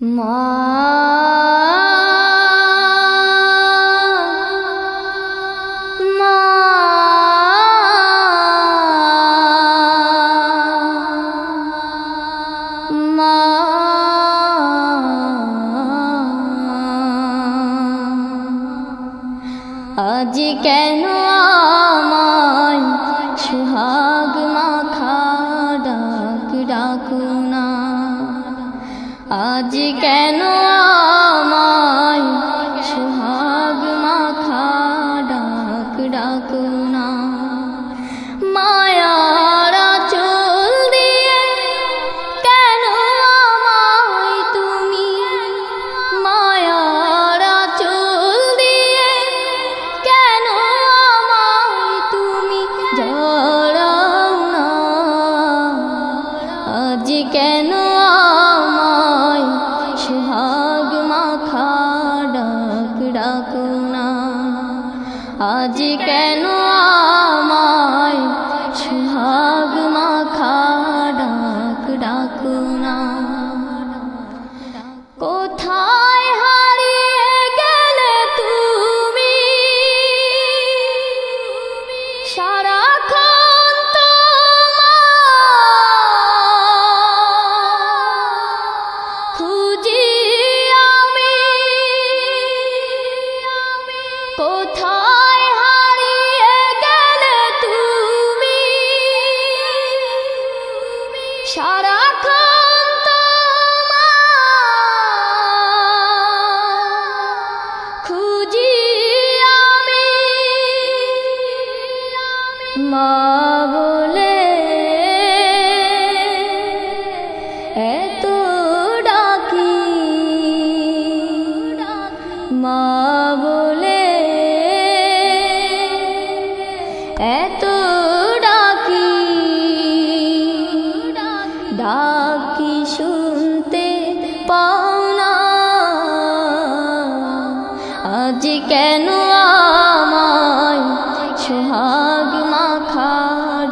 মা আজ কেন আমায় সুহাগ মাখা আজ কেন আমায় থাকো না। আজ কেন আমায় সুহাগ মাখা ডাক ডাকো না? কোথা আজ কেন আমায় সোহাগ মাখা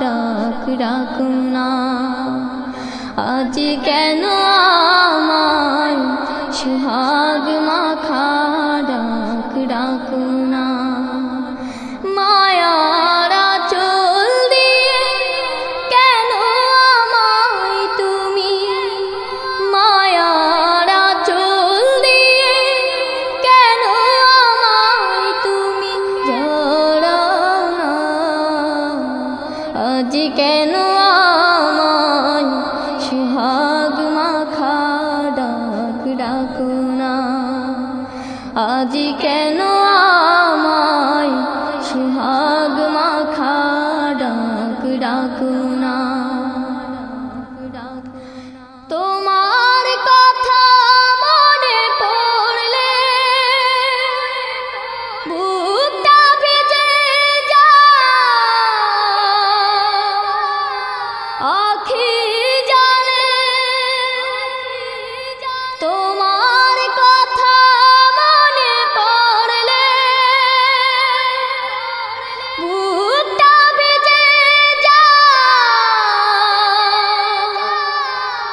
ডাক ডাক না? আজ কেন আমায় সোহাগ মাখা আজি কেন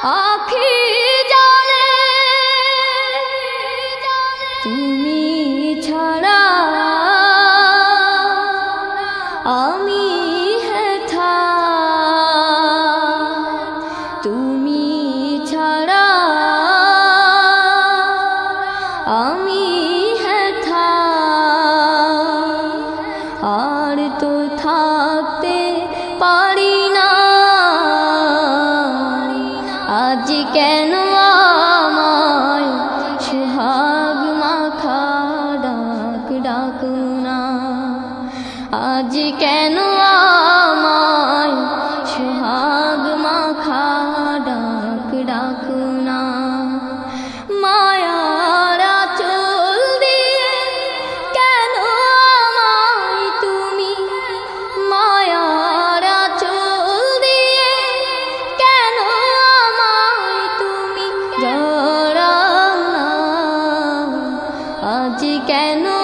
আখি জালে তুমি 事件の